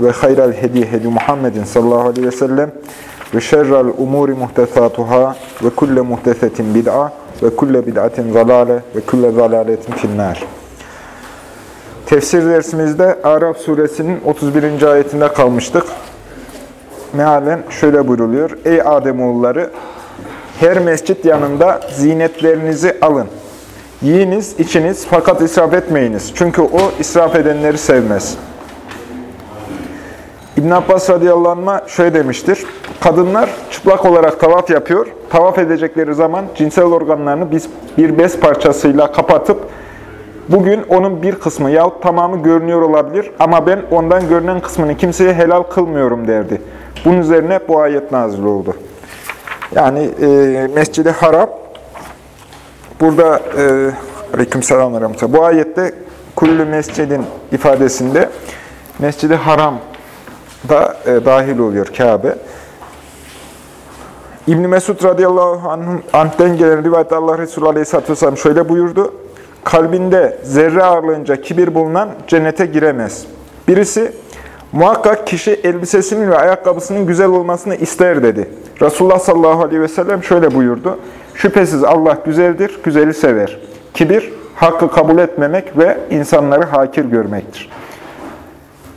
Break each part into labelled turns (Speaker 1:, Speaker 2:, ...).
Speaker 1: ve hayral hedi hedi Muhammedin sallallahu aleyhi ve sellem ve şerrel umuri muhtesatuhâ ve kulle muhtesetin bid'a ve kulle bid'atin zalale ve kulle zalaletin finnâr. Tefsir dersimizde Araf suresinin 31. ayetinde kalmıştık. Mealen şöyle buyruluyor. Ey Ademoğulları! Her mescit yanında zinetlerinizi alın. Yiyiniz, içiniz fakat israf etmeyiniz. Çünkü o israf edenleri sevmez. İbn Abbas radıyallahu anh şöyle demiştir. Kadınlar çıplak olarak tavaf yapıyor. Tavaf edecekleri zaman cinsel organlarını bir bez parçasıyla kapatıp bugün onun bir kısmı yahut tamamı görünüyor olabilir ama ben ondan görünen kısmını kimseye helal kılmıyorum derdi. Bunun üzerine bu ayet nazil oldu. Yani e, Mescid-i Haram burada e, aleykümselam ve. Bu ayette kullu mescidin ifadesinde Mescid-i Haram da e, dahil oluyor Kabe. İbn Mesud radıyallahu anh'ten gelen rivayette Allah Resulü aleyhisselatü vesselam şöyle buyurdu. Kalbinde zerre ağırlığınca kibir bulunan cennete giremez. Birisi muhakkak kişi elbisesinin ve ayakkabısının güzel olmasını ister dedi. Resulullah sallallahu aleyhi ve sellem şöyle buyurdu. Şüphesiz Allah güzeldir, güzeli sever. Kibir, hakkı kabul etmemek ve insanları hakir görmektir.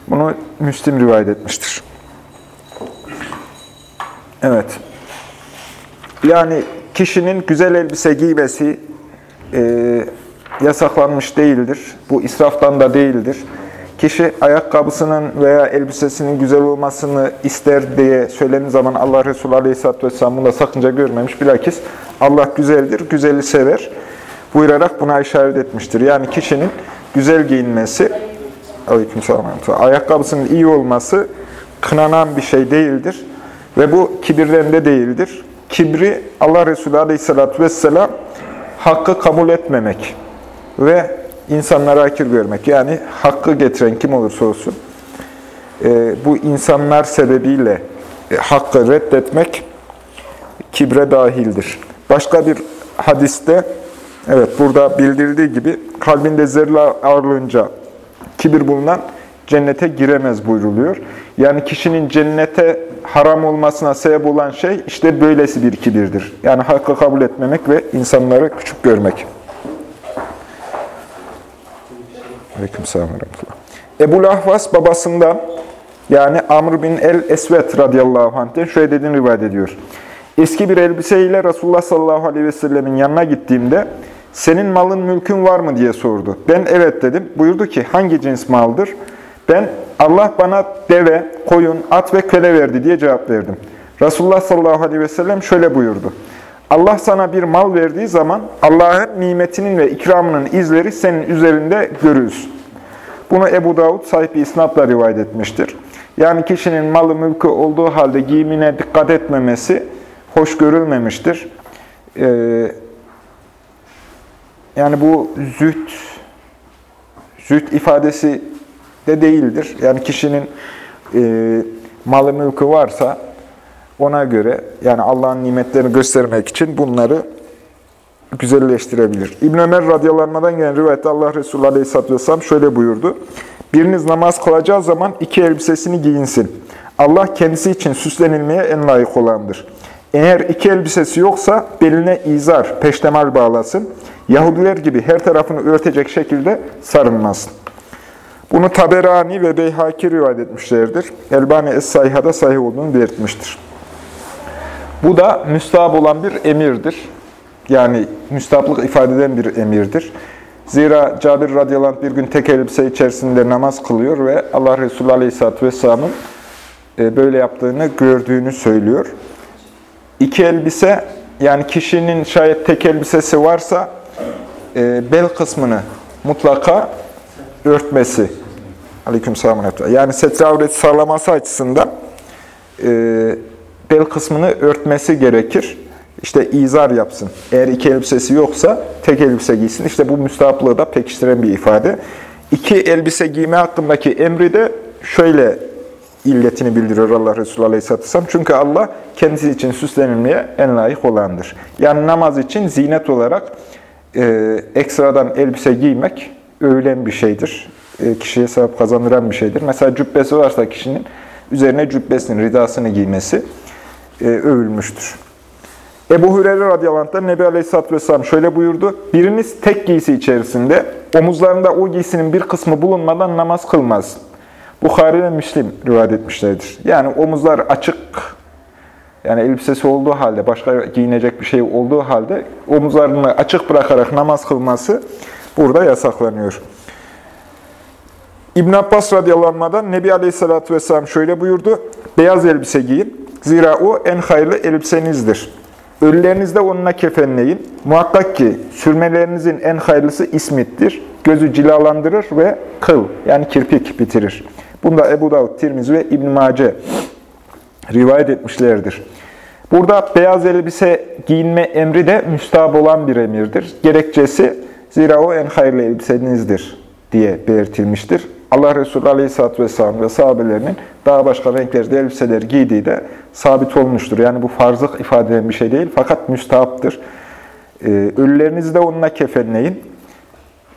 Speaker 1: Bunu Müslim rivayet etmiştir. Evet. Yani kişinin güzel elbise giymesi e, yasaklanmış değildir. Bu israftan da değildir. Kişi ayakkabısının veya elbisesinin güzel olmasını ister diye söylediği zaman Allah Resulü Aleyhisselatü Vesselam bunda sakınca görmemiş. Bilakis Allah güzeldir, güzeli sever buyurarak buna işaret etmiştir. Yani kişinin güzel giyinmesi, aleykümselam, ayakkabısının iyi olması kınanan bir şey değildir. Ve bu kibirden de değildir. Kibri Allah Resulü Aleyhisselatü Vesselam hakkı kabul etmemek ve insanlara hakir görmek. Yani hakkı getiren kim olursa olsun e, bu insanlar sebebiyle e, hakkı reddetmek kibre dahildir. Başka bir hadiste evet burada bildirildiği gibi kalbinde zerre ağırlığınca kibir bulunan cennete giremez buyruluyor. Yani kişinin cennete haram olmasına sebep olan şey işte böylesi bir kibirdir. Yani hakkı kabul etmemek ve insanları küçük görmek. Aleykümselam Ebu Lahvas babasından yani Amr bin el-Esvet radıyallahu anh'ten şöyle dediğini rivayet ediyor. Eski bir elbiseyle Resulullah sallallahu aleyhi ve sellemin yanına gittiğimde senin malın mülkün var mı diye sordu. Ben evet dedim. Buyurdu ki hangi cins maldır? Ben Allah bana deve, koyun, at ve köle verdi diye cevap verdim. Resulullah sallallahu aleyhi ve sellem şöyle buyurdu. Allah sana bir mal verdiği zaman Allah'ın nimetinin ve ikramının izleri senin üzerinde görülsün. Bunu Ebu Davud sahip bir isnatla rivayet etmiştir. Yani kişinin malı mülkü olduğu halde giyimine dikkat etmemesi hoş görülmemiştir. Ee, yani bu züht, züht ifadesi de değildir. Yani kişinin e, malı mülkü varsa ona göre yani Allah'ın nimetlerini göstermek için bunları güzelleştirebilir. İbn Ömer radıyallahu gelen rivayette Allah Resulü aleyhisselatü vesselam şöyle buyurdu. Biriniz namaz kılacağı zaman iki elbisesini giyinsin. Allah kendisi için süslenilmeye en layık olandır. Eğer iki elbisesi yoksa beline izar, peştemal bağlasın. Yahudiler gibi her tarafını örtecek şekilde sarılmasın. Bunu Taberani ve Beyhaki rivayet etmişlerdir. Elbani Es-Sayha'da sahih olduğunu belirtmiştir. Bu da müstahap olan bir emirdir. Yani müstahaplık ifade eden bir emirdir. Zira Cabir radıyallahu anh bir gün tek elbise içerisinde namaz kılıyor ve Allah Resulü aleyhisselatü vesselamın e, böyle yaptığını gördüğünü söylüyor. İki elbise, yani kişinin şayet tek elbisesi varsa e, bel kısmını mutlaka örtmesi. Aleykümselam. Yani setre avreti sağlaması açısından e, bel kısmını örtmesi gerekir. İşte izar yapsın. Eğer iki elbisesi yoksa tek elbise giysin. İşte bu müstahaplığı da pekiştiren bir ifade. İki elbise giyme hakkındaki emri de şöyle illetini bildiriyor Allah Resulü Aleyhisselatü Vesselam. Çünkü Allah kendisi için süslenilmeye en layık olandır. Yani namaz için zinet olarak e, ekstradan elbise giymek övülen bir şeydir. E, kişiye sevap kazandıran bir şeydir. Mesela cübbesi varsa kişinin üzerine cübbesinin, ridasını giymesi e, övülmüştür. Ebu Hureyre radıyallahu Nebi Aleyhisselatü Vesselam şöyle buyurdu. Biriniz tek giysi içerisinde omuzlarında o giysinin bir kısmı bulunmadan namaz kılmaz. Bukhari ve Müslim rivayet etmişlerdir. Yani omuzlar açık, yani elbisesi olduğu halde, başka giyinecek bir şey olduğu halde omuzlarını açık bırakarak namaz kılması burada yasaklanıyor. İbn Abbas radıyallahu anh'dan Nebi Aleyhisselatü Vesselam şöyle buyurdu. Beyaz elbise giyin. Zira o en hayırlı elbisenizdir. Ölülerinizde onunla kefenleyin. Muhakkak ki sürmelerinizin en hayırlısı ismittir. Gözü cilalandırır ve kıl yani kirpik bitirir. Bunda Ebu Davud, Tirmizi ve İbn Mace rivayet etmişlerdir. Burada beyaz elbise giyinme emri de müstahap olan bir emirdir. Gerekçesi zira o en hayırlı elbisenizdir diye belirtilmiştir. Allah Resulü Aleyhisselatü Vesselam ve sahabelerinin daha başka renklerde elbiseler giydiği de sabit olmuştur. Yani bu farzlık ifade eden bir şey değil fakat müstahaptır. Ee, ölülerinizi de onunla kefenleyin.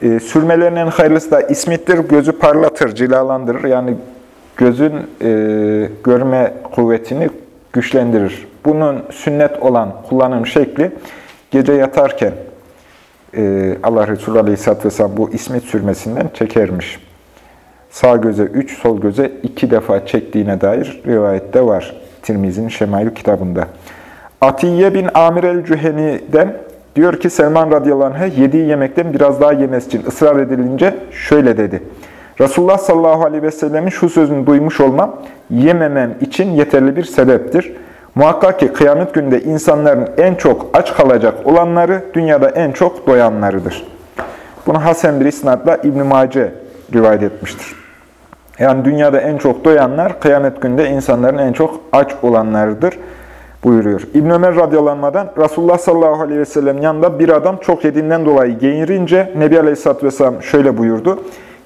Speaker 1: Ee, sürmelerin en hayırlısı da ismittir. Gözü parlatır, cilalandırır. Yani gözün e, görme kuvvetini güçlendirir. Bunun sünnet olan kullanım şekli gece yatarken e, Allah Resulü Aleyhisselatü Vesselam bu ismit sürmesinden çekermiş. Sağ göze 3, sol göze 2 defa çektiğine dair rivayette var. Tirmizi'nin Şemail kitabında. Atiye bin Amir el-Cüheni'den diyor ki Selman radıyallahu anh'a yediği yemekten biraz daha yemesi için ısrar edilince şöyle dedi. Resulullah sallallahu aleyhi ve sellemin şu sözünü duymuş olmam yememem için yeterli bir sebeptir. Muhakkak ki kıyamet günde insanların en çok aç kalacak olanları dünyada en çok doyanlarıdır. Bunu Hasan bir isnatla İbn-i Mace rivayet etmiştir. Yani dünyada en çok doyanlar, kıyamet günde insanların en çok aç olanlarıdır buyuruyor. İbn Ömer radyalanmadan Resulullah sallallahu aleyhi ve sellem yanında bir adam çok yediğinden dolayı geğirince Nebi Aleyhisselatü vesselam şöyle buyurdu.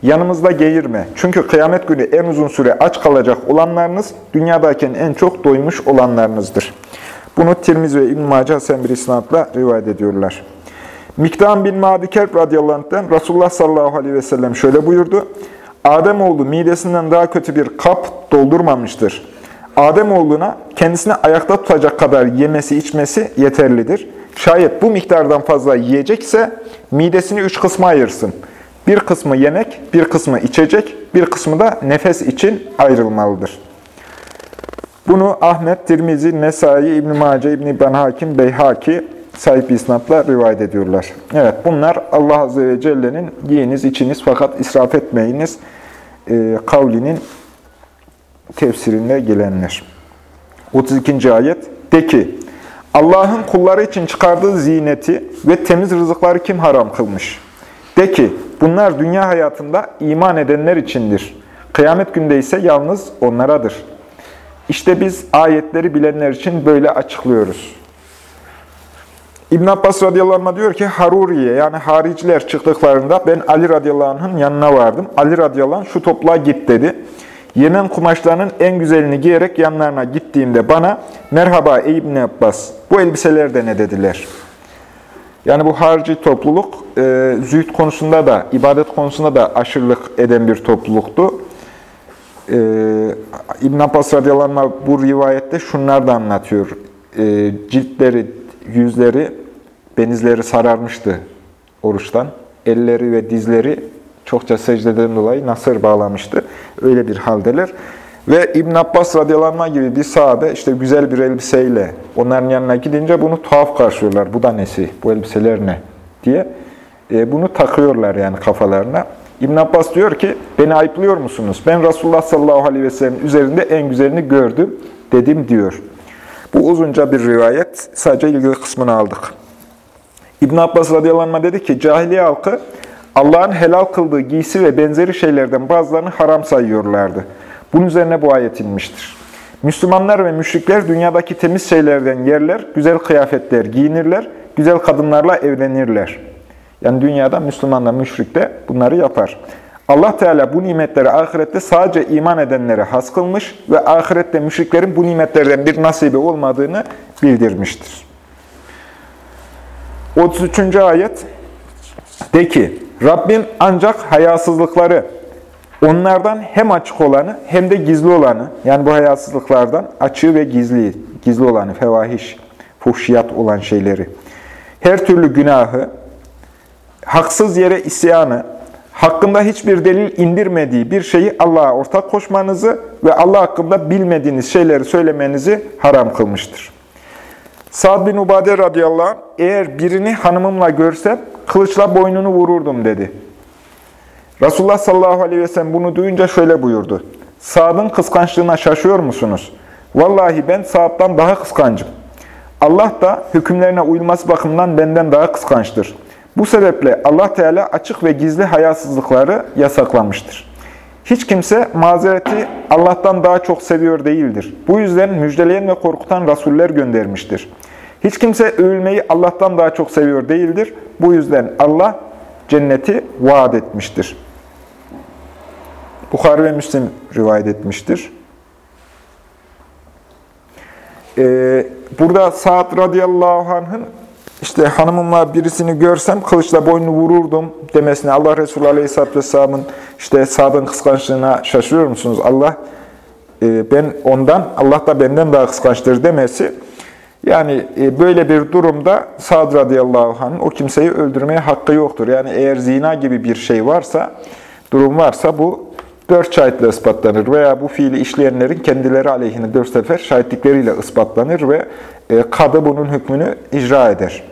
Speaker 1: Yanımızda geğirme. Çünkü kıyamet günü en uzun süre aç kalacak olanlarınız, dünyadayken en çok doymuş olanlarınızdır. Bunu Tirmiz ve İbn-i Mace isnatla rivayet ediyorlar. Miktam bin Madi Kerb radıyallahu anh'ten Resulullah sallallahu aleyhi ve sellem şöyle buyurdu. Ademoğlu midesinden daha kötü bir kap doldurmamıştır. Ademoğluna kendisini ayakta tutacak kadar yemesi içmesi yeterlidir. Şayet bu miktardan fazla yiyecekse midesini üç kısma ayırsın. Bir kısmı yemek, bir kısmı içecek, bir kısmı da nefes için ayrılmalıdır. Bunu Ahmet, Tirmizi, Nesai, İbn-i Mace, İbn-i İbn Hakim, Beyhaki sahip isnatla rivayet ediyorlar. Evet bunlar Allah Azze ve Celle'nin yiyiniz, içiniz fakat israf etmeyiniz e, kavlinin tefsirinde gelenler. 32. ayet De ki, Allah'ın kulları için çıkardığı zineti ve temiz rızıkları kim haram kılmış? De ki, bunlar dünya hayatında iman edenler içindir. Kıyamet günde ise yalnız onlaradır. İşte biz ayetleri bilenler için böyle açıklıyoruz. İbn Abbas radıyallahu anh diyor ki Haruriye yani hariciler çıktıklarında ben Ali radıyallahu anh'ın yanına vardım. Ali radıyallahu anh şu topluğa git dedi. Yemen kumaşlarının en güzelini giyerek yanlarına gittiğimde bana merhaba ey İbn Abbas bu elbiseler de ne dediler. Yani bu harici topluluk e, zühd konusunda da ibadet konusunda da aşırılık eden bir topluluktu. E, İbn Abbas radıyallahu anh bu rivayette şunlar da anlatıyor. E, ciltleri, yüzleri benizleri sararmıştı oruçtan. Elleri ve dizleri çokça secdeden dolayı nasır bağlamıştı. Öyle bir haldeler. Ve İbn Abbas radıyallahu gibi bir sahabe işte güzel bir elbiseyle onların yanına gidince bunu tuhaf karşılıyorlar. Bu da nesi? Bu elbiseler ne? diye. E, bunu takıyorlar yani kafalarına. İbn Abbas diyor ki, beni ayıplıyor musunuz? Ben Resulullah sallallahu aleyhi ve sellem üzerinde en güzelini gördüm dedim diyor. Bu uzunca bir rivayet. Sadece ilgili kısmını aldık. İbn Abbas radıyallahu anh dedi ki, cahiliye halkı Allah'ın helal kıldığı giysi ve benzeri şeylerden bazılarını haram sayıyorlardı. Bunun üzerine bu ayet inmiştir. Müslümanlar ve müşrikler dünyadaki temiz şeylerden yerler, güzel kıyafetler giyinirler, güzel kadınlarla evlenirler. Yani dünyada Müslümanlar, müşrik de bunları yapar. Allah Teala bu nimetleri ahirette sadece iman edenlere has kılmış ve ahirette müşriklerin bu nimetlerden bir nasibi olmadığını bildirmiştir. 33. ayet De ki, Rabbim ancak hayasızlıkları, onlardan hem açık olanı hem de gizli olanı, yani bu hayasızlıklardan açığı ve gizli, gizli olanı, fevahiş, fuhşiyat olan şeyleri, her türlü günahı, haksız yere isyanı, hakkında hiçbir delil indirmediği bir şeyi Allah'a ortak koşmanızı ve Allah hakkında bilmediğiniz şeyleri söylemenizi haram kılmıştır. Sa'd bin Ubade radıyallahu anh, eğer birini hanımımla görsem kılıçla boynunu vururdum dedi. Resulullah sallallahu aleyhi ve sellem bunu duyunca şöyle buyurdu. Sa'd'ın kıskançlığına şaşıyor musunuz? Vallahi ben Sa'd'dan daha kıskancım. Allah da hükümlerine uyulması bakımından benden daha kıskançtır. Bu sebeple Allah Teala açık ve gizli hayasızlıkları yasaklamıştır. Hiç kimse mazereti Allah'tan daha çok seviyor değildir. Bu yüzden müjdeleyen ve korkutan rasuller göndermiştir. Hiç kimse övülmeyi Allah'tan daha çok seviyor değildir. Bu yüzden Allah cenneti vaat etmiştir. Bukhari ve Müslim rivayet etmiştir. Ee, burada Sa'd radıyallahu anh'ın işte hanımımla birisini görsem kılıçla boynunu vururdum demesine Allah Resulü Aleyhisselatü Vesselam'ın işte Sa'd'ın kıskançlığına şaşırıyor musunuz? Allah e, ben ondan, Allah da benden daha kıskançtır demesi yani e, böyle bir durumda Sa'd radıyallahu anh'ın o kimseyi öldürmeye hakkı yoktur. Yani eğer zina gibi bir şey varsa, durum varsa bu dört şahitle ispatlanır veya bu fiili işleyenlerin kendileri aleyhine dört sefer şahitlikleriyle ispatlanır ve e, kadı bunun hükmünü icra eder.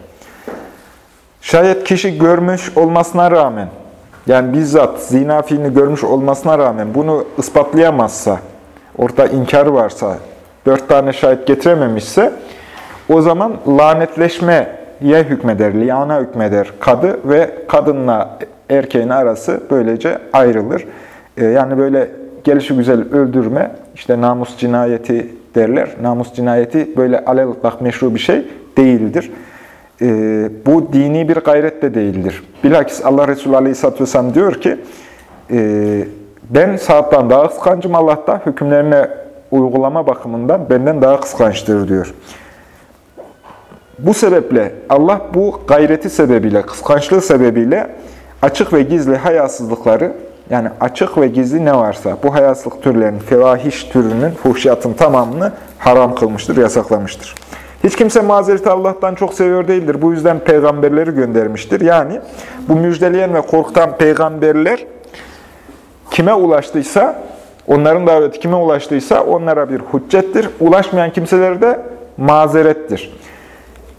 Speaker 1: Şayet kişi görmüş olmasına rağmen, yani bizzat zina fiilini görmüş olmasına rağmen bunu ispatlayamazsa, orada inkar varsa, dört tane şahit getirememişse, o zaman lanetleşmeye hükmeder, liyana hükmeder kadı ve kadınla erkeğin arası böylece ayrılır. Ee, yani böyle gelişi güzel öldürme, işte namus cinayeti derler. Namus cinayeti böyle alel bak meşru bir şey değildir. Ee, bu dini bir gayret de değildir. Bilakis Allah Resulü Aleyhisselatü Vesselam diyor ki, e, ben saattan daha kıskancım Allah'ta, hükümlerine uygulama bakımından benden daha kıskançtır diyor. Bu sebeple Allah bu gayreti sebebiyle, kıskançlığı sebebiyle açık ve gizli hayasızlıkları, yani açık ve gizli ne varsa bu hayasızlık türlerinin, fevahiş türünün, fuhşiyatın tamamını haram kılmıştır, yasaklamıştır. Hiç kimse mazereti Allah'tan çok seviyor değildir. Bu yüzden peygamberleri göndermiştir. Yani bu müjdeleyen ve korkutan peygamberler kime ulaştıysa, onların daveti kime ulaştıysa onlara bir hüccettir. Ulaşmayan kimseler de mazerettir.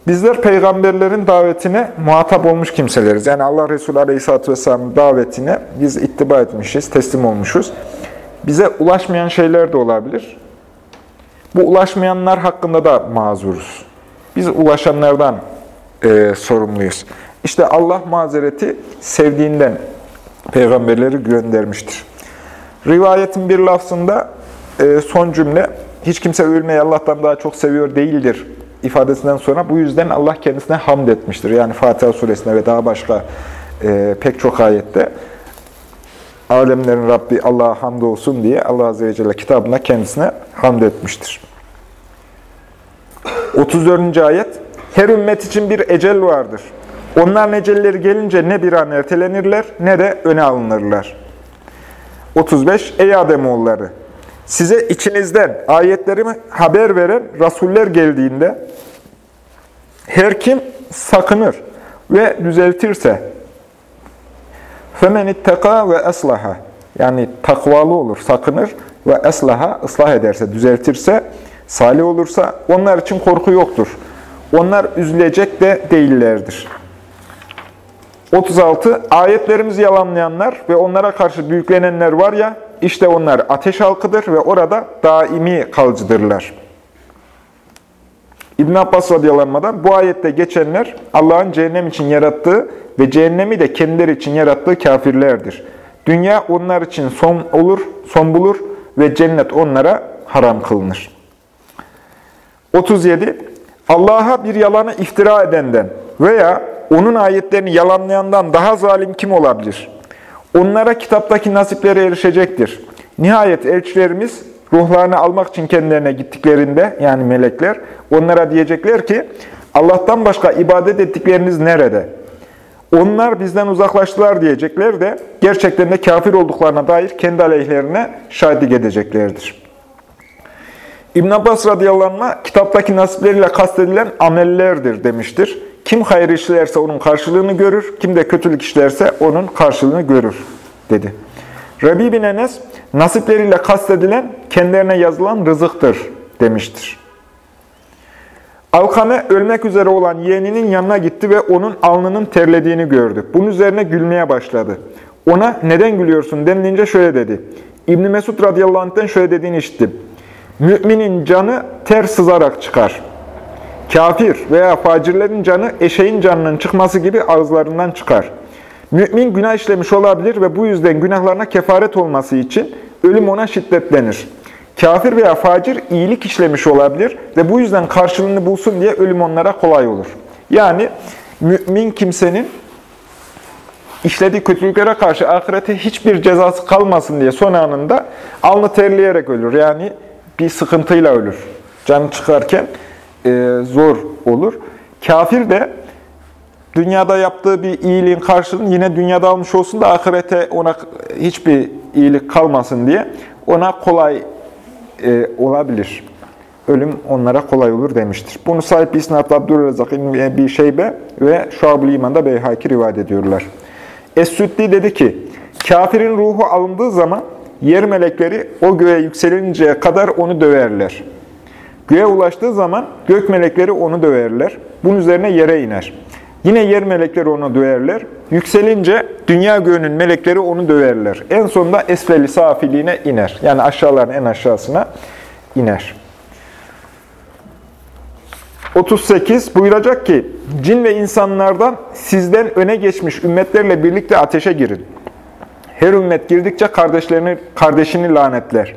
Speaker 1: Bizler peygamberlerin davetine muhatap olmuş kimseleriz. Yani Allah Resulü Aleyhisselatü Vesselam'ın davetine biz ittiba etmişiz, teslim olmuşuz. Bize ulaşmayan şeyler de olabilir. Bu ulaşmayanlar hakkında da mazuruz. Biz ulaşanlardan e, sorumluyuz. İşte Allah mazereti sevdiğinden peygamberleri göndermiştir. Rivayetin bir lafzında e, son cümle, hiç kimse ölmeyi Allah'tan daha çok seviyor değildir ifadesinden sonra bu yüzden Allah kendisine hamd etmiştir. Yani Fatiha suresinde ve daha başka e, pek çok ayette alemlerin Rabbi Allah'a hamd olsun diye Allah Azze ve Celle kitabında kendisine hamd etmiştir. 34. ayet Her ümmet için bir ecel vardır. Onların ecelleri gelince ne bir an ertelenirler ne de öne alınırlar. 35. Ey Ademoğulları! Size içinizden ayetlerimi haber veren rasuller geldiğinde her kim sakınır ve düzeltirse فَمَنِ اتَّقَى ve eslaha yani takvalı olur, sakınır ve eslaha ıslah ederse, düzeltirse, salih olursa onlar için korku yoktur. Onlar üzülecek de değillerdir. 36. Ayetlerimizi yalanlayanlar ve onlara karşı büyüklenenler var ya, işte onlar ateş halkıdır ve orada daimi kalıcıdırlar. İbn Abbas radıyallahu bu ayette geçenler Allah'ın cehennem için yarattığı ve cehennemi de kendileri için yarattığı kafirlerdir. Dünya onlar için son olur, son bulur ve cennet onlara haram kılınır. 37. Allah'a bir yalanı iftira edenden veya onun ayetlerini yalanlayandan daha zalim kim olabilir? Onlara kitaptaki nasipleri erişecektir. Nihayet elçilerimiz ruhlarını almak için kendilerine gittiklerinde, yani melekler, onlara diyecekler ki, Allah'tan başka ibadet ettikleriniz nerede? Onlar bizden uzaklaştılar diyecekler de, gerçekten de kafir olduklarına dair kendi aleyhlerine şahitlik edeceklerdir. İbn Abbas radıyallahu anh, kitaptaki nasipleriyle kastedilen amellerdir demiştir. Kim hayır işlerse onun karşılığını görür, kim de kötülük işlerse onun karşılığını görür dedi. Rabi bin Enes, nasipleriyle kastedilen kendilerine yazılan rızıktır demiştir. Alkame ölmek üzere olan yeğeninin yanına gitti ve onun alnının terlediğini gördü. Bunun üzerine gülmeye başladı. Ona neden gülüyorsun denilince şöyle dedi. İbn Mesud radıyallahu anh'ten şöyle dediğini işittim. Müminin canı ter sızarak çıkar. Kafir veya facirlerin canı eşeğin canının çıkması gibi ağızlarından çıkar. Mümin günah işlemiş olabilir ve bu yüzden günahlarına kefaret olması için ölüm ona şiddetlenir. Kafir veya facir iyilik işlemiş olabilir ve bu yüzden karşılığını bulsun diye ölüm onlara kolay olur. Yani mümin kimsenin işlediği kötülüklere karşı ahirete hiçbir cezası kalmasın diye son anında alnı terleyerek ölür. Yani bir sıkıntıyla ölür. Canı çıkarken e, zor olur. Kafir de dünyada yaptığı bir iyiliğin karşılığını yine dünyada almış olsun da ahirete ona hiçbir iyilik kalmasın diye ona kolay e, olabilir. Ölüm onlara kolay olur demiştir. Bunu sahip İsnat Abdülrezzak bir şeybe ve Şuab-ı İman'da Beyhaki rivayet ediyorlar. Es-Süddi dedi ki, kafirin ruhu alındığı zaman yer melekleri o göğe yükselinceye kadar onu döverler. Göğe ulaştığı zaman gök melekleri onu döverler. Bunun üzerine yere iner. Yine yer melekleri onu döverler. Yükselince dünya göğünün melekleri onu döverler. En sonunda esfeli safiliğine iner. Yani aşağıların en aşağısına iner. 38 buyuracak ki, cin ve insanlardan sizden öne geçmiş ümmetlerle birlikte ateşe girin. Her ümmet girdikçe kardeşlerini, kardeşini lanetler.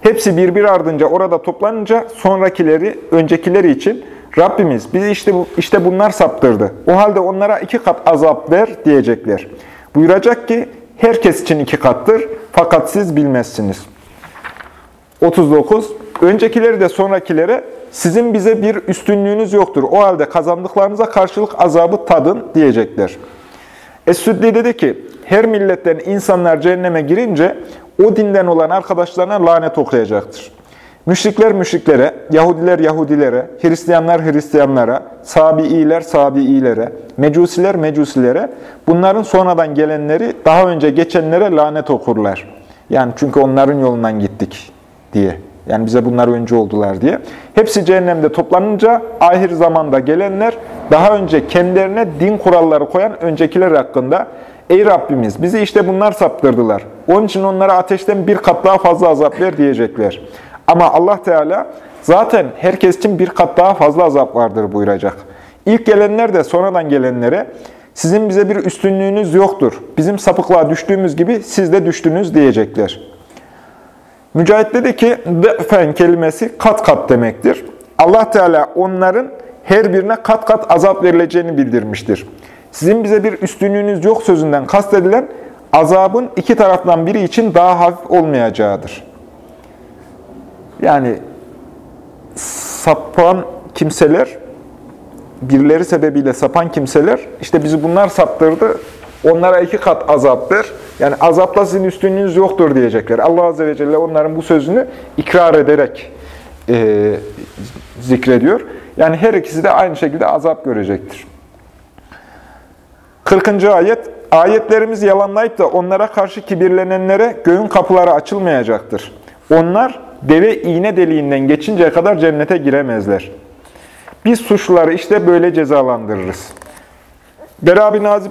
Speaker 1: Hepsi birbir ardınca orada toplanınca sonrakileri, öncekileri için Rabbimiz bizi işte, işte bunlar saptırdı. O halde onlara iki kat azap ver diyecekler. Buyuracak ki herkes için iki kattır fakat siz bilmezsiniz. 39. Öncekileri de sonrakilere sizin bize bir üstünlüğünüz yoktur. O halde kazandıklarınıza karşılık azabı tadın diyecekler. Es-Süddi dedi ki, her milletten insanlar cehenneme girince o dinden olan arkadaşlarına lanet okuyacaktır. Müşrikler müşriklere, Yahudiler Yahudilere, Hristiyanlar Hristiyanlara, Sabi'iler Sabi'ilere, Mecusiler Mecusilere, bunların sonradan gelenleri daha önce geçenlere lanet okurlar. Yani çünkü onların yolundan gittik diye. Yani bize bunlar önce oldular diye. Hepsi cehennemde toplanınca ahir zamanda gelenler daha önce kendilerine din kuralları koyan öncekiler hakkında Ey Rabbimiz bizi işte bunlar saptırdılar. Onun için onlara ateşten bir kat daha fazla azap ver diyecekler. Ama Allah Teala zaten herkes için bir kat daha fazla azap vardır buyuracak. İlk gelenler de sonradan gelenlere sizin bize bir üstünlüğünüz yoktur. Bizim sapıklığa düştüğümüz gibi siz de düştünüz diyecekler. Mücahit dedi ki, fen kelimesi kat kat demektir. Allah Teala onların her birine kat kat azap verileceğini bildirmiştir. Sizin bize bir üstünlüğünüz yok sözünden kastedilen azabın iki taraftan biri için daha hafif olmayacağıdır. Yani sapan kimseler, birileri sebebiyle sapan kimseler, işte bizi bunlar saptırdı, onlara iki kat azap ver. Yani azapla sizin üstünlüğünüz yoktur diyecekler. Allah Azze ve Celle onların bu sözünü ikrar ederek e, zikrediyor. Yani her ikisi de aynı şekilde azap görecektir. 40. ayet, ayetlerimizi yalanlayıp da onlara karşı kibirlenenlere göğün kapıları açılmayacaktır. Onlar deve iğne deliğinden geçinceye kadar cennete giremezler. Biz suçluları işte böyle cezalandırırız. Bera bin Azib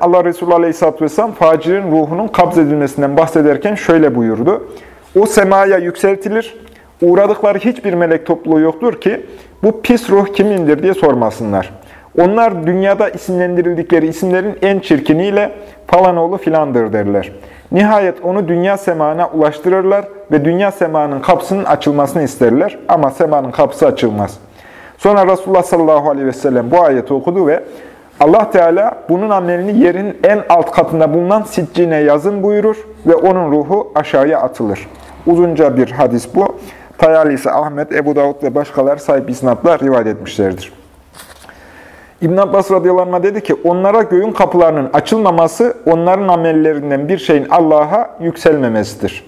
Speaker 1: Allah Resulü aleyhisselatü vesselam facirin ruhunun kabz edilmesinden bahsederken şöyle buyurdu. O semaya yükseltilir, uğradıkları hiçbir melek topluluğu yoktur ki bu pis ruh kimindir diye sormasınlar. Onlar dünyada isimlendirildikleri isimlerin en çirkiniyle falan oğlu filandır derler. Nihayet onu dünya semana ulaştırırlar ve dünya semanın kapısının açılmasını isterler ama semanın kapısı açılmaz. Sonra Resulullah sallallahu aleyhi ve sellem bu ayeti okudu ve Allah Teala bunun amelini yerin en alt katında bulunan siccine yazın buyurur ve onun ruhu aşağıya atılır. Uzunca bir hadis bu. Tayalisi Ahmet, Ebu Davud ve başkaları sahip isnatlar rivayet etmişlerdir. İbn Abbas radıyallahu dedi ki, onlara göğün kapılarının açılmaması, onların amellerinden bir şeyin Allah'a yükselmemesidir.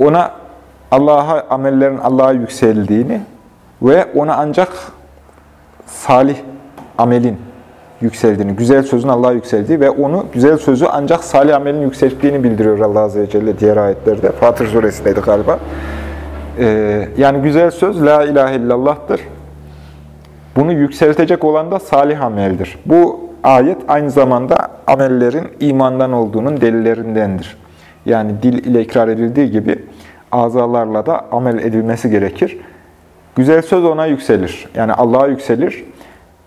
Speaker 1: Ona Allah'a amellerin Allah'a yükseldiğini ve ona ancak salih amelin yükseldiğini, güzel sözün Allah'a yükseldiği ve onu güzel sözü ancak salih amelin yükselttiğini bildiriyor Allah Azze ve Celle diğer ayetlerde. Fatır suresindeydi galiba. Ee, yani güzel söz La ilahe illallah'tır. Bunu yükseltecek olan da salih ameldir. Bu ayet aynı zamanda amellerin imandan olduğunun delillerindendir. Yani dil ile ikrar edildiği gibi azalarla da amel edilmesi gerekir. Güzel söz ona yükselir. Yani Allah'a yükselir.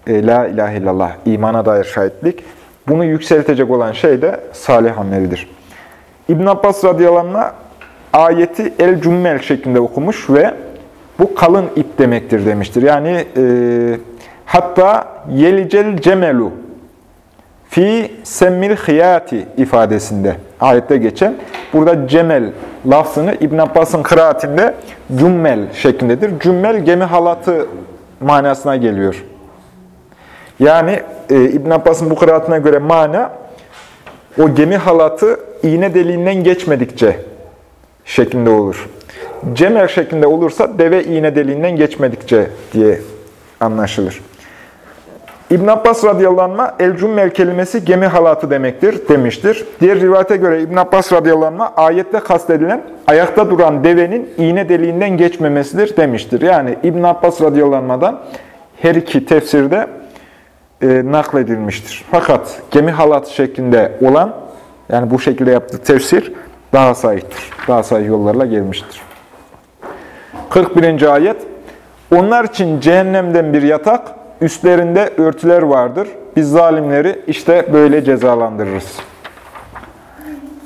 Speaker 1: E, La ilahe illallah, imana dair şahitlik. Bunu yükseltecek olan şey de salih amelidir. İbn Abbas radıyallahu anh, ayeti el cümmel şeklinde okumuş ve bu kalın ip demektir demiştir. Yani e, hatta yelicel cemelu fi semmil hiyati ifadesinde ayette geçen. Burada cemel lafzını İbn Abbas'ın kıraatinde cümmel şeklindedir. Cümmel gemi halatı manasına geliyor. Yani e, İbn Abbas'ın bu kıraatine göre mana o gemi halatı iğne deliğinden geçmedikçe şeklinde olur. Cemel şeklinde olursa deve iğne deliğinden geçmedikçe diye anlaşılır. İbn Abbas radıyallahu anh, el cümmel kelimesi gemi halatı demektir demiştir. Diğer rivayete göre İbn Abbas radıyallahu anh, ayette kastedilen ayakta duran devenin iğne deliğinden geçmemesidir demiştir. Yani İbn Abbas radıyallahu anh'dan her iki tefsirde e, nakledilmiştir. Fakat gemi halatı şeklinde olan, yani bu şekilde yaptığı tefsir daha sahiptir. Daha sahih yollarla gelmiştir. 41. ayet Onlar için cehennemden bir yatak, üstlerinde örtüler vardır. Biz zalimleri işte böyle cezalandırırız.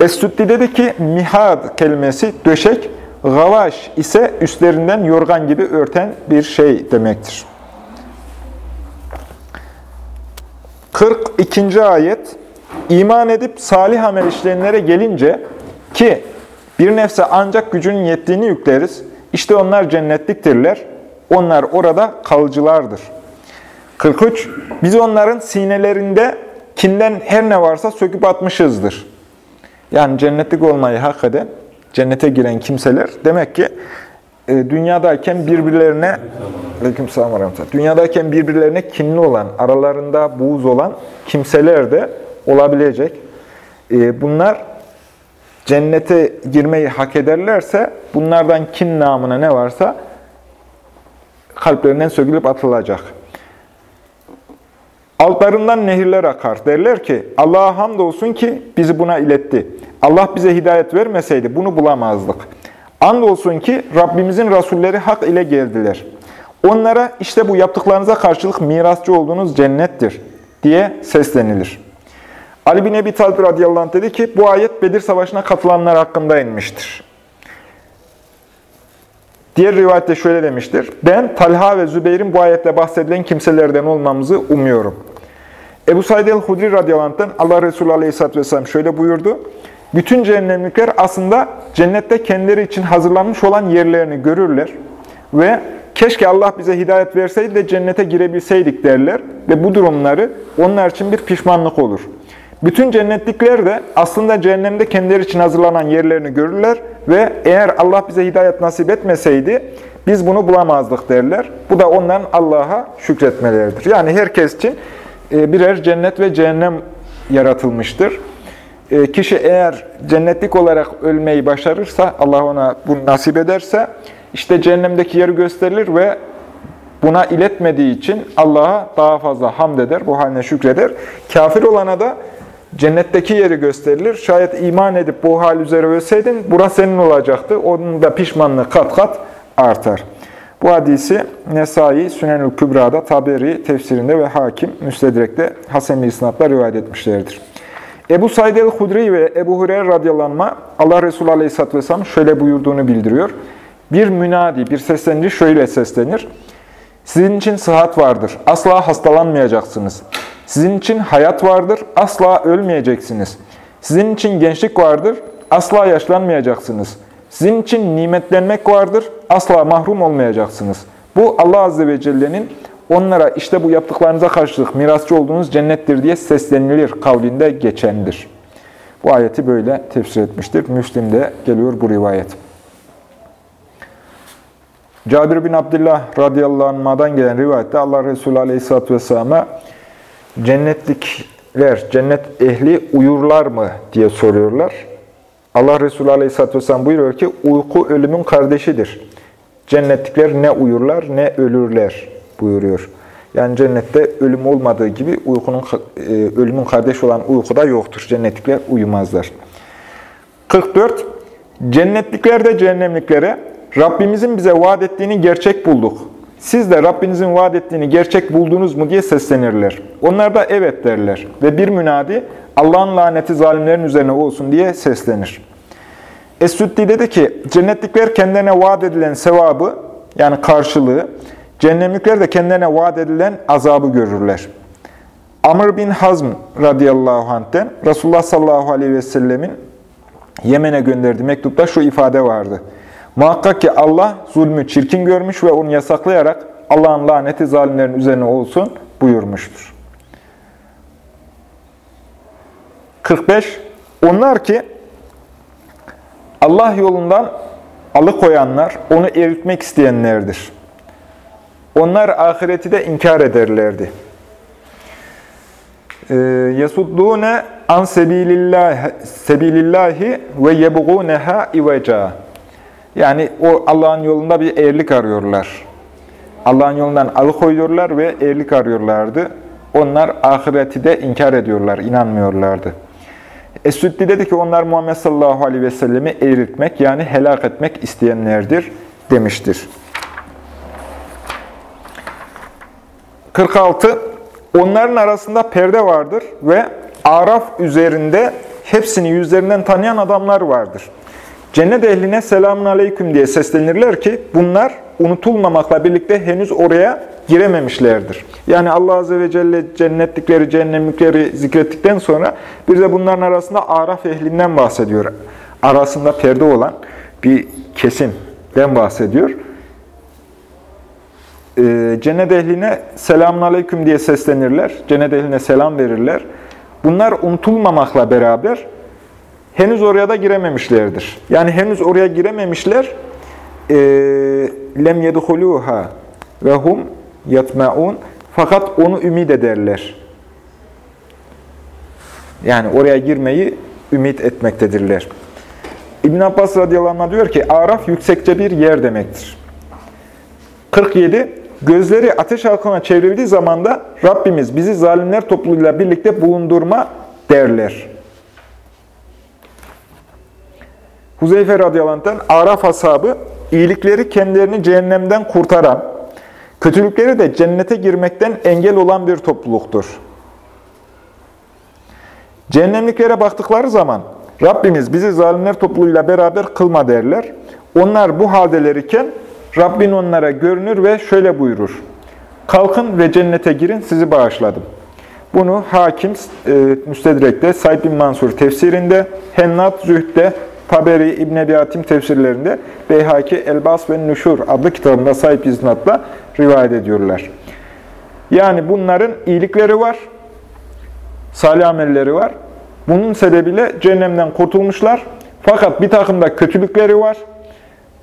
Speaker 1: Es-Süddi dedi ki, mihad kelimesi döşek, gavaş ise üstlerinden yorgan gibi örten bir şey demektir. 42. ayet, iman edip salih amel işleyenlere gelince ki bir nefse ancak gücünün yettiğini yükleriz, işte onlar cennetliktirler, onlar orada kalıcılardır. 43. Biz onların sinelerinde kinden her ne varsa söküp atmışızdır. Yani cennetlik olmayı hak eden, cennete giren kimseler demek ki e, dünyadayken birbirlerine Aleykümselam Dünyadayken birbirlerine kinli olan, aralarında buğz olan kimseler de olabilecek. E, bunlar cennete girmeyi hak ederlerse bunlardan kin namına ne varsa kalplerinden sökülüp atılacak. Altlarından nehirler akar. Derler ki Allah'a hamdolsun ki bizi buna iletti. Allah bize hidayet vermeseydi bunu bulamazdık. Andolsun ki Rabbimizin Rasulleri hak ile geldiler. Onlara işte bu yaptıklarınıza karşılık mirasçı olduğunuz cennettir diye seslenilir. Ali bin Ebi Talib radıyallahu anh dedi ki bu ayet Bedir Savaşı'na katılanlar hakkında inmiştir. Diğer rivayette şöyle demiştir. Ben Talha ve Zübeyir'in bu ayette bahsedilen kimselerden olmamızı umuyorum. Ebu Said el-Hudri radıyallahu anh'tan Allah Resulü aleyhisselatü vesselam şöyle buyurdu. Bütün cehennemlikler aslında cennette kendileri için hazırlanmış olan yerlerini görürler ve keşke Allah bize hidayet verseydi de cennete girebilseydik derler ve bu durumları onlar için bir pişmanlık olur. Bütün cennetlikler de aslında cehennemde kendileri için hazırlanan yerlerini görürler ve eğer Allah bize hidayet nasip etmeseydi biz bunu bulamazdık derler. Bu da onların Allah'a şükretmeleridir. Yani herkes için e, birer cennet ve cehennem yaratılmıştır. E, kişi eğer cennetlik olarak ölmeyi başarırsa, Allah ona bunu nasip ederse, işte cehennemdeki yeri gösterilir ve buna iletmediği için Allah'a daha fazla hamd eder, bu haline şükreder. Kafir olana da Cennetteki yeri gösterilir. Şayet iman edip bu hal üzere ölseydin, burası senin olacaktı. Onun da pişmanlığı kat kat artar. Bu hadisi Nesai, Sünenül Kübra'da, Taberi tefsirinde ve Hakim, Müstedrek'te Hasan bir isnatla rivayet etmişlerdir. Ebu Said el-Hudri ve Ebu Hureyre radıyallahu Allah Resulü aleyhisselatü vesselam şöyle buyurduğunu bildiriyor. Bir münadi, bir seslenici şöyle seslenir. Sizin için sıhhat vardır, asla hastalanmayacaksınız. Sizin için hayat vardır, asla ölmeyeceksiniz. Sizin için gençlik vardır, asla yaşlanmayacaksınız. Sizin için nimetlenmek vardır, asla mahrum olmayacaksınız. Bu Allah Azze ve Celle'nin onlara işte bu yaptıklarınıza karşılık mirasçı olduğunuz cennettir diye seslenilir kavlinde geçendir. Bu ayeti böyle tefsir etmiştir. Müslim'de geliyor bu rivayet. Cabir bin Abdullah radıyallahu anh'dan gelen rivayette Allah Resulü aleyhisselatü vesselam'a cennetlikler, cennet ehli uyurlar mı diye soruyorlar. Allah Resulü aleyhisselatü vesselam buyuruyor ki uyku ölümün kardeşidir. Cennetlikler ne uyurlar ne ölürler buyuruyor. Yani cennette ölüm olmadığı gibi uykunun e, ölümün kardeşi olan uyku da yoktur. Cennetlikler uyumazlar. 44. Cennetlikler de cehennemliklere Rabbimizin bize vaat ettiğini gerçek bulduk. Siz de Rabbinizin vaat ettiğini gerçek buldunuz mu diye seslenirler. Onlar da evet derler. Ve bir münadi Allah'ın laneti zalimlerin üzerine olsun diye seslenir. Es-Süddi dedi ki, cennetlikler kendilerine vaat edilen sevabı, yani karşılığı, cehennemlikler de kendilerine vaat edilen azabı görürler. Amr bin Hazm radıyallahu anh'ten Resulullah sallallahu aleyhi ve sellemin Yemen'e gönderdiği mektupta şu ifade vardı. Muhakkak ki Allah zulmü çirkin görmüş ve onu yasaklayarak Allah'ın laneti zalimlerin üzerine olsun buyurmuştur. 45. Onlar ki Allah yolundan alıkoyanlar, onu eritmek isteyenlerdir. Onlar ahireti de inkar ederlerdi. يَسُدُّونَ an sebilillahi ve yebğûneha iveca. yani o Allah'ın yolunda bir eğrilik arıyorlar. Allah'ın yolundan alıkoyuyorlar ve eğrilik arıyorlardı. Onlar ahireti de inkar ediyorlar, inanmıyorlardı. Es-Süddi dedi ki onlar Muhammed sallallahu aleyhi ve sellemi eğritmek yani helak etmek isteyenlerdir demiştir. 46. Onların arasında perde vardır ve Araf üzerinde hepsini yüzlerinden tanıyan adamlar vardır. Cennet ehline selamun aleyküm diye seslenirler ki bunlar unutulmamakla birlikte henüz oraya girememişlerdir. Yani Allah Azze ve Celle cennetlikleri, cehennemlikleri zikrettikten sonra bir de bunların arasında Araf ehlinden bahsediyor. Arasında perde olan bir kesimden bahsediyor. Ee, cennet ehline selamun aleyküm diye seslenirler. Cennet ehline selam verirler. Bunlar unutulmamakla beraber henüz oraya da girememişlerdir. Yani henüz oraya girememişler. E, lem yedhuluha ve hum yatmaun fakat onu ümit ederler. Yani oraya girmeyi ümit etmektedirler. İbn Abbas radıyallahu anh diyor ki Araf yüksekçe bir yer demektir. 47 Gözleri ateş halkına çevrildiği zaman da Rabbimiz bizi zalimler topluluğuyla birlikte bulundurma derler. Huzeyfe radıyallahu Araf ashabı iyilikleri kendilerini cehennemden kurtaran, kötülükleri de cennete girmekten engel olan bir topluluktur. Cehennemliklere baktıkları zaman Rabbimiz bizi zalimler topluluğuyla beraber kılma derler. Onlar bu haldelerken Rabbin onlara görünür ve şöyle buyurur. Kalkın ve cennete girin sizi bağışladım. Bunu Hakim e, Müstedrek'te, Said bin Mansur tefsirinde, Hennat Zühd'de, Taberi, İbn Ebi Hatim tefsirlerinde, Beyhaki, Elbas ve Nüşur adlı kitabında sahip iznatla rivayet ediyorlar. Yani bunların iyilikleri var, salih amelleri var. Bunun sebebiyle cehennemden kurtulmuşlar. Fakat bir takım da kötülükleri var.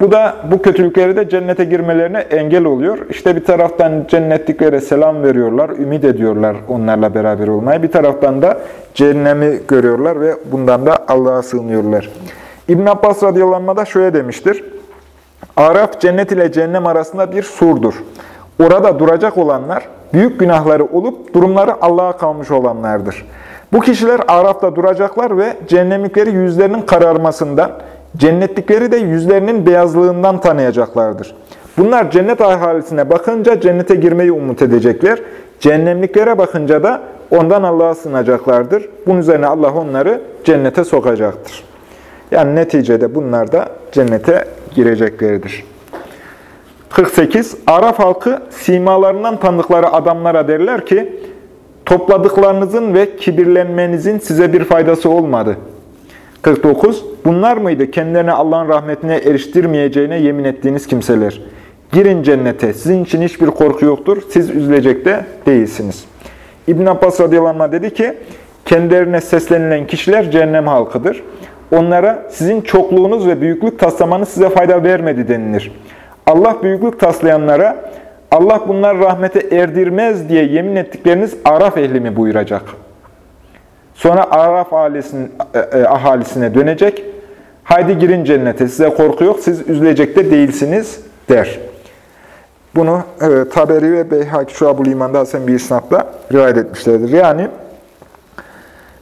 Speaker 1: Bu da bu kötülükleri de cennete girmelerine engel oluyor. İşte bir taraftan cennetliklere selam veriyorlar, ümit ediyorlar onlarla beraber olmayı. Bir taraftan da cehennemi görüyorlar ve bundan da Allah'a sığınıyorlar. İbn Abbas radıyallahu da şöyle demiştir. Araf cennet ile cehennem arasında bir surdur. Orada duracak olanlar büyük günahları olup durumları Allah'a kalmış olanlardır. Bu kişiler Araf'ta duracaklar ve cehennemlikleri yüzlerinin kararmasından, Cennetlikleri de yüzlerinin beyazlığından tanıyacaklardır. Bunlar cennet ahalisine bakınca cennete girmeyi umut edecekler. Cehennemliklere bakınca da ondan Allah'a sığınacaklardır. Bunun üzerine Allah onları cennete sokacaktır. Yani neticede bunlar da cennete gireceklerdir. 48. Araf halkı simalarından tanıdıkları adamlara derler ki, topladıklarınızın ve kibirlenmenizin size bir faydası olmadı. 49. Bunlar mıydı kendilerine Allah'ın rahmetine eriştirmeyeceğine yemin ettiğiniz kimseler? Girin cennete, sizin için hiçbir korku yoktur, siz üzülecek de değilsiniz. İbn Abbas radıyallahu anh dedi ki, kendilerine seslenilen kişiler cehennem halkıdır. Onlara sizin çokluğunuz ve büyüklük taslamanız size fayda vermedi denilir. Allah büyüklük taslayanlara, Allah bunlar rahmete erdirmez diye yemin ettikleriniz Araf ehli mi buyuracak? Sonra Araf ailesinin, e, e, ahalisine dönecek. Haydi girin cennete, size korku yok, siz üzülecek de değilsiniz der. Bunu e, Taberi ve Beyhaki Şuab-ül İman'da Hasan bir isnatla rivayet etmişlerdir. Yani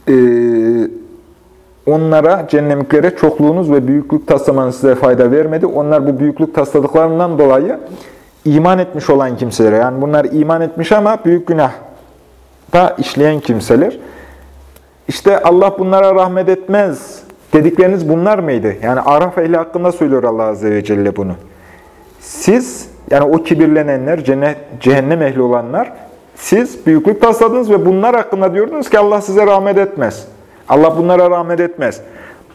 Speaker 1: e, onlara, cennemliklere çokluğunuz ve büyüklük taslamanız size fayda vermedi. Onlar bu büyüklük tasladıklarından dolayı iman etmiş olan kimselere, yani bunlar iman etmiş ama büyük günah da işleyen kimseler. İşte Allah bunlara rahmet etmez dedikleriniz bunlar mıydı? Yani Araf ehli hakkında söylüyor Allah Azze ve Celle bunu. Siz, yani o kibirlenenler, cennet, cehennem ehli olanlar, siz büyüklük tasladınız ve bunlar hakkında diyordunuz ki Allah size rahmet etmez. Allah bunlara rahmet etmez.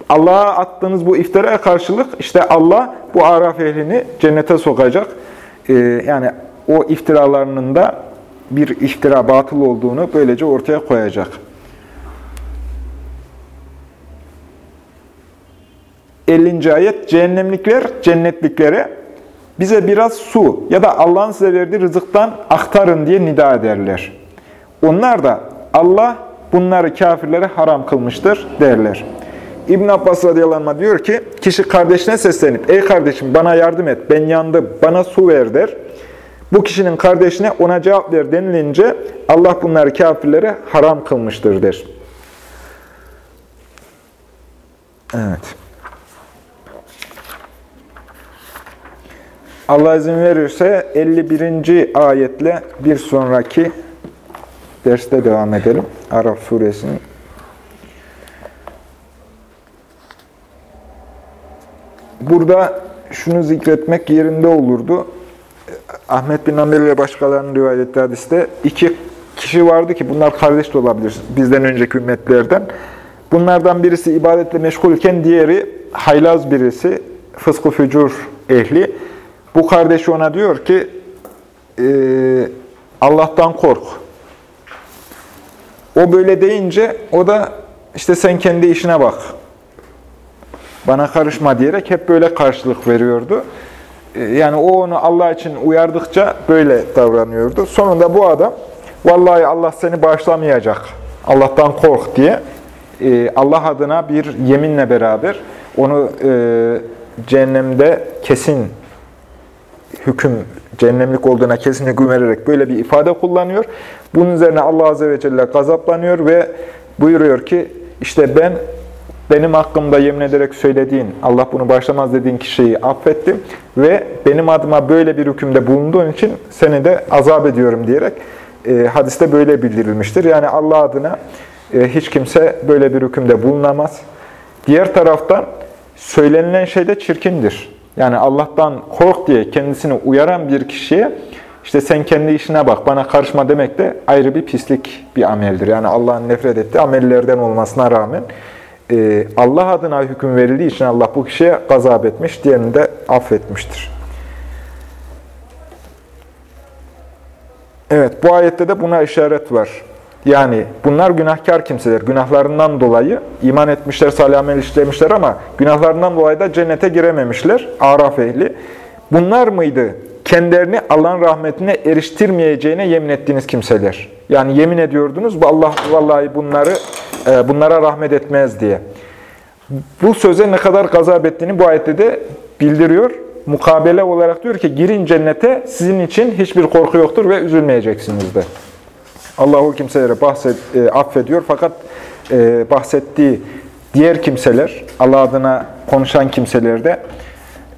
Speaker 1: Allah'a attığınız bu iftiraya karşılık işte Allah bu Araf ehlini cennete sokacak. Ee, yani o iftiralarının da bir iftira batıl olduğunu böylece ortaya koyacak. 50. ayet cehennemlikler cennetliklere bize biraz su ya da Allah'ın size verdiği rızıktan aktarın diye nida ederler. Onlar da Allah bunları kafirlere haram kılmıştır derler. İbn Abbas radıyallahu diyor ki, kişi kardeşine seslenip, ey kardeşim bana yardım et, ben yandım, bana su ver der. Bu kişinin kardeşine ona cevap ver denilince, Allah bunları kafirlere haram kılmıştır der. Evet. Allah izin verirse 51. ayetle bir sonraki derste devam edelim. Araf suresinin. Burada şunu zikretmek yerinde olurdu. Ahmet bin Ambel ve başkalarının rivayet ettiği hadiste iki kişi vardı ki bunlar kardeş de olabilir bizden önceki ümmetlerden. Bunlardan birisi ibadetle meşgulken diğeri haylaz birisi, fıskı fücur ehli. Bu kardeşi ona diyor ki e, Allah'tan kork. O böyle deyince o da işte sen kendi işine bak. Bana karışma diyerek hep böyle karşılık veriyordu. Yani o onu Allah için uyardıkça böyle davranıyordu. Sonunda bu adam vallahi Allah seni bağışlamayacak. Allah'tan kork diye Allah adına bir yeminle beraber onu cehennemde kesin hüküm cehennemlik olduğuna kesinlikle güvenerek böyle bir ifade kullanıyor. Bunun üzerine Allah Azze ve Celle gazaplanıyor ve buyuruyor ki işte ben benim hakkımda yemin ederek söylediğin, Allah bunu başlamaz dediğin kişiyi affettim ve benim adıma böyle bir hükümde bulunduğun için seni de azap ediyorum diyerek e, hadiste böyle bildirilmiştir. Yani Allah adına e, hiç kimse böyle bir hükümde bulunamaz. Diğer taraftan söylenilen şey de çirkindir. Yani Allah'tan kork diye kendisini uyaran bir kişiye işte sen kendi işine bak, bana karışma demek de ayrı bir pislik bir ameldir. Yani Allah'ın nefret ettiği amellerden olmasına rağmen e, Allah adına hüküm verildiği için Allah bu kişiye gazap etmiş, diğerini de affetmiştir. Evet, bu ayette de buna işaret var. Yani bunlar günahkar kimseler. Günahlarından dolayı iman etmişler, salih amel işlemişler ama günahlarından dolayı da cennete girememişler. Araf ehli. Bunlar mıydı kendilerini Allah'ın rahmetine eriştirmeyeceğine yemin ettiğiniz kimseler? Yani yemin ediyordunuz, Allah vallahi bunları e, bunlara rahmet etmez diye. Bu söze ne kadar gazap ettiğini bu ayette de bildiriyor. Mukabele olarak diyor ki girin cennete sizin için hiçbir korku yoktur ve üzülmeyeceksiniz de. Allah o kimselere bahset, e, affediyor fakat e, bahsettiği diğer kimseler, Allah adına konuşan kimselerde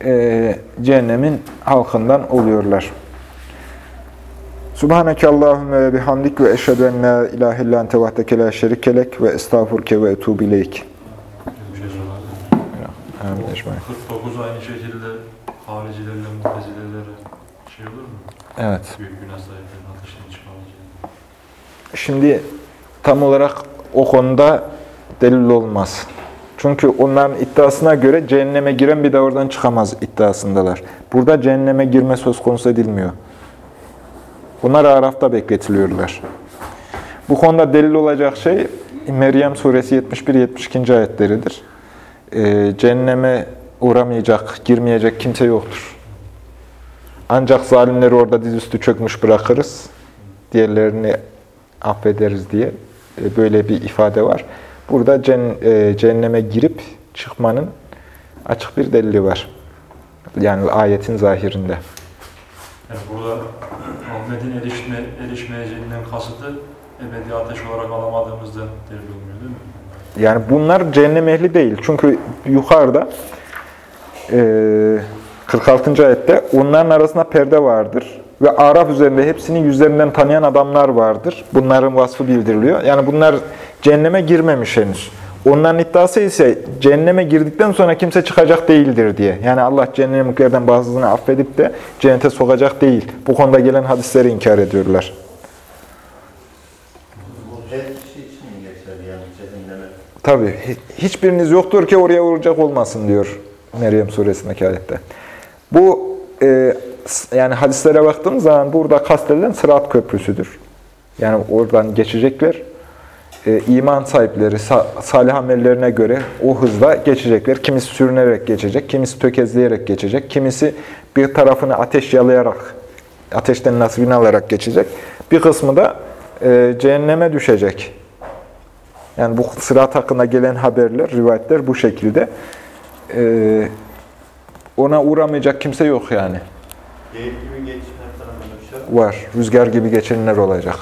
Speaker 1: e, cehennemin halkından oluyorlar. Subhaneke Allahümme ve bihamdik ve eşhedü en la ilahe illa ente vahdeke la şerikelek ve estağfurke ve etubu ileyk.
Speaker 2: Bir şey sorarım.
Speaker 1: Amin. ecmaîn.
Speaker 2: 49 aynı şekilde haricilerle, mutezilelerle şey olur mu?
Speaker 1: Evet.
Speaker 2: Büyük günah çıkarılacak.
Speaker 1: Şimdi tam olarak o konuda delil olmaz. Çünkü onların iddiasına göre cehenneme giren bir de oradan çıkamaz iddiasındalar. Burada cehenneme girme söz konusu edilmiyor. Bunlar Araf'ta bekletiliyorlar. Bu konuda delil olacak şey Meryem suresi 71-72. ayetleridir. Ee, cehenneme uğramayacak, girmeyecek kimse yoktur. Ancak zalimleri orada dizüstü çökmüş bırakırız. Diğerlerini affederiz diye e, böyle bir ifade var. Burada e, cehenneme girip çıkmanın açık bir delili var. Yani ayetin zahirinde.
Speaker 2: Yani burada Ahmet'in erişme, erişmeyeceğinden kasıtı ebedi ateş olarak alamadığımızdan delil olmuyor değil mi?
Speaker 1: Yani bunlar cehennem ehli değil. Çünkü yukarıda e, 46. ayette onların arasında perde vardır. Ve Araf üzerinde hepsini yüzlerinden tanıyan adamlar vardır. Bunların vasfı bildiriliyor. Yani bunlar cehenneme girmemiş henüz. Onların iddiası ise cehenneme girdikten sonra kimse çıkacak değildir diye. Yani Allah cehennemliklerden bazılarını affedip de cennete sokacak değil. Bu konuda gelen hadisleri inkar ediyorlar. Hi- Hiçbiriniz yoktur ki oraya vuracak olmasın diyor Meryem suresindeki ayette. Bu e, yani hadislere baktığımız zaman burada kastedilen Sırat Köprüsüdür. Yani oradan geçecekler. E, iman sahipleri sa- salih amellerine göre o hızla geçecekler. Kimisi sürünerek geçecek, kimisi tökezleyerek geçecek, kimisi bir tarafını ateş yalayarak, ateşten nasibini alarak geçecek. Bir kısmı da e, cehenneme düşecek. Yani bu sırat hakkında gelen haberler, rivayetler bu şekilde. Ee, ona uğramayacak kimse yok yani.
Speaker 3: Değil gibi falan şey var.
Speaker 1: Rüzgar gibi geçenler olacak.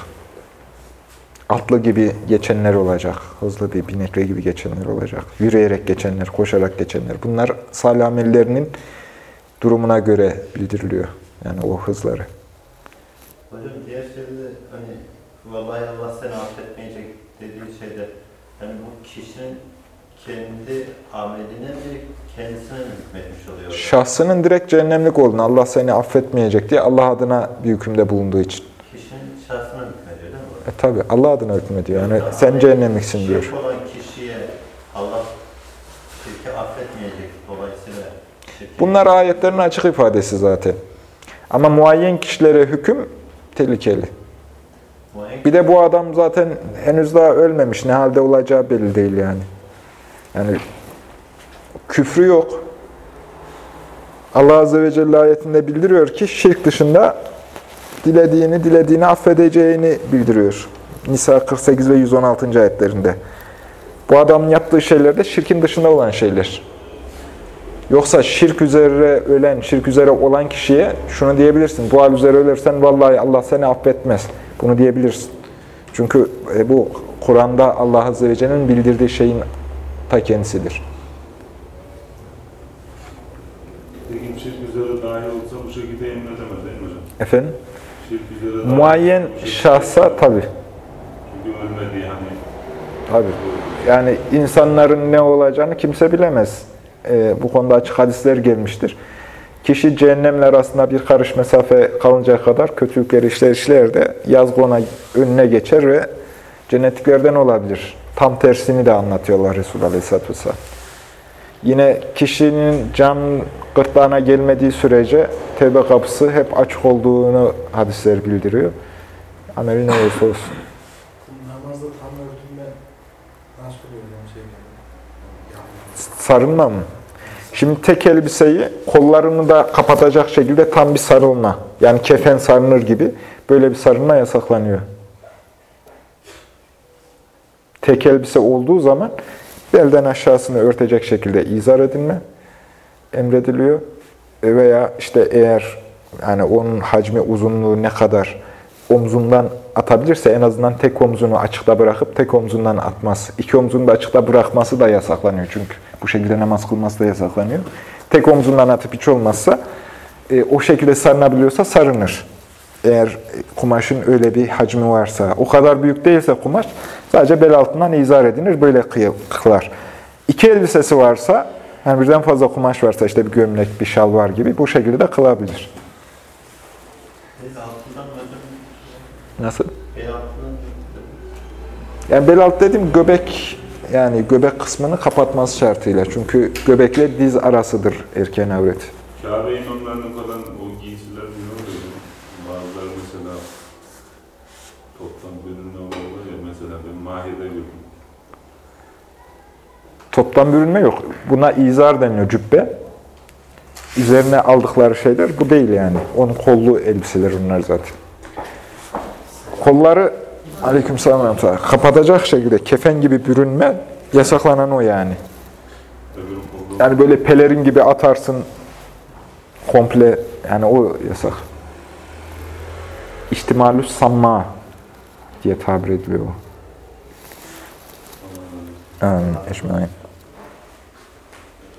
Speaker 1: Atlı gibi geçenler olacak. Hızlı bir binekle gibi geçenler olacak. Yürüyerek geçenler, koşarak geçenler. Bunlar salih amellerinin durumuna göre bildiriliyor. Yani o hızları.
Speaker 3: Hocam diğer şeyde hani vallahi Allah seni affetmeyecek dediği şeyde hani bu kişinin kendi ameline mi kendisine mi hükmetmiş oluyor?
Speaker 1: Şahsının direkt cehennemlik olduğunu, Allah seni affetmeyecek diye Allah adına bir hükümde bulunduğu için.
Speaker 3: Kişinin şahsına hükmediyor değil mi?
Speaker 1: E tabi Allah adına hükmediyor. Yani sen cehennemliksin diyor.
Speaker 3: Şirk olan kişiye Allah şirki affetmeyecek dolayısıyla şirki...
Speaker 1: Bunlar ayetlerin açık ifadesi zaten. Ama muayyen kişilere hüküm tehlikeli. Bir de bu adam zaten henüz daha ölmemiş. Ne halde olacağı belli değil yani. Yani küfrü yok. Allah Azze ve Celle ayetinde bildiriyor ki şirk dışında dilediğini dilediğini affedeceğini bildiriyor. Nisa 48 ve 116. ayetlerinde. Bu adamın yaptığı şeyler de şirkin dışında olan şeyler. Yoksa şirk üzere ölen, şirk üzere olan kişiye şunu diyebilirsin. Bu hal üzere ölürsen vallahi Allah seni affetmez. Bunu diyebilirsin. Çünkü e, bu Kur'an'da Allah Azze ve Celle'nin bildirdiği şeyin ta kendisidir.
Speaker 4: Peki şirk üzere dahil olsa bu şekilde emin edemez değil mi hocam?
Speaker 1: Efendim?
Speaker 4: Şirk üzere dahil
Speaker 1: Muayyen şahsa tabi.
Speaker 4: Çünkü ölmedi yani.
Speaker 1: Tabi. Yani insanların ne olacağını kimse bilemez. E, bu konuda açık hadisler gelmiştir. Kişi cehennemle arasında bir karış mesafe kalıncaya kadar kötülükleri işler işler de yazgı ona önüne geçer ve cennetliklerden olabilir. Tam tersini de anlatıyorlar Resulullah Aleyhisselatü Vesselam. Yine kişinin can gırtlağına gelmediği sürece tevbe kapısı hep açık olduğunu hadisler bildiriyor. Ameli ne olursa olsun.
Speaker 5: Namazda tam örtünme nasıl oluyor
Speaker 1: Sarılma mı? Şimdi tek elbiseyi kollarını da kapatacak şekilde tam bir sarılma. Yani kefen sarınır gibi böyle bir sarılma yasaklanıyor. Tek elbise olduğu zaman belden aşağısını örtecek şekilde izar edilme emrediliyor. E Veya işte eğer yani onun hacmi uzunluğu ne kadar omzundan atabilirse en azından tek omzunu açıkta bırakıp tek omzundan atması, iki omzunu da açıkta bırakması da yasaklanıyor çünkü. Bu şekilde namaz kılması da yasaklanıyor. tek omzundan atıp hiç olmazsa e, o şekilde sarınabiliyorsa sarınır. Eğer kumaşın öyle bir hacmi varsa, o kadar büyük değilse kumaş sadece bel altından izar edilir, böyle kılar. İki elbisesi varsa, yani birden fazla kumaş varsa işte bir gömlek, bir şalvar gibi bu şekilde de kılabilir. Nasıl? Yani bel alt dediğim göbek yani göbek kısmını kapatması şartıyla. Çünkü göbekle diz arasıdır erkeğin avreti.
Speaker 4: Kabe imamlarının falan o ne oluyor? Bazıları mesela toptan bölümde oluyor ya mesela ben mahide gördüm.
Speaker 1: Toptan bürünme yok. Buna izar deniyor cübbe. Üzerine aldıkları şeyler bu değil yani. Onun kollu elbiseler onlar zaten. Kolları ve rahmetullah, kapatacak şekilde kefen gibi bürünme yasaklanan o yani. Yani böyle pelerin gibi atarsın komple yani o yasak. İhtimalü samma diye tabir ediliyor. Amin. Ecmaîn.